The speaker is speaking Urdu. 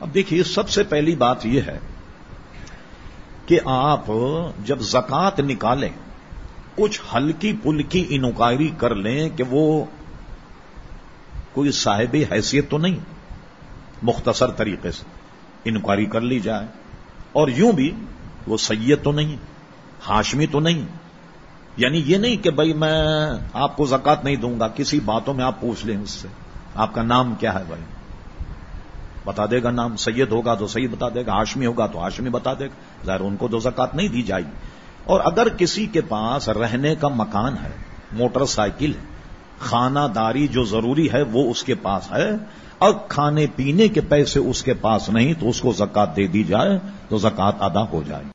اب دیکھیے، سب سے پہلی بات یہ ہے کہ آپ جب زکات نکالیں، کچھ ہلکی پلکی انکوائری کر لیں کہ وہ کوئی صاحب حیثیت تو نہیں، مختصر طریقے سے انکوائری کر لی جائے۔ اور یوں بھی، وہ سید تو نہیں، ہاشمی تو نہیں۔ یعنی یہ نہیں کہ بھائی میں آپ کو زکات نہیں دوں گا، کسی باتوں میں آپ پوچھ لیں اس سے۔ آپ کا نام کیا ہے بھائی؟ بتا دے گا نام سید ہوگا تو سید بتا دے گا، ہاشمی ہوگا تو ہاشمی بتا دے گا۔ ظاہر ان کو تو زکات نہیں دی جائے گی اور اگر کسی کے پاس رہنے کا مکان ہے، موٹر سائیکل ہے خانہ داری جو ضروری ہے وہ اس کے پاس ہے۔ اور کھانے پینے کے پیسے اس کے پاس نہیں تو اس کو زکات دے دی جائے تو زکات ادا ہو جائے۔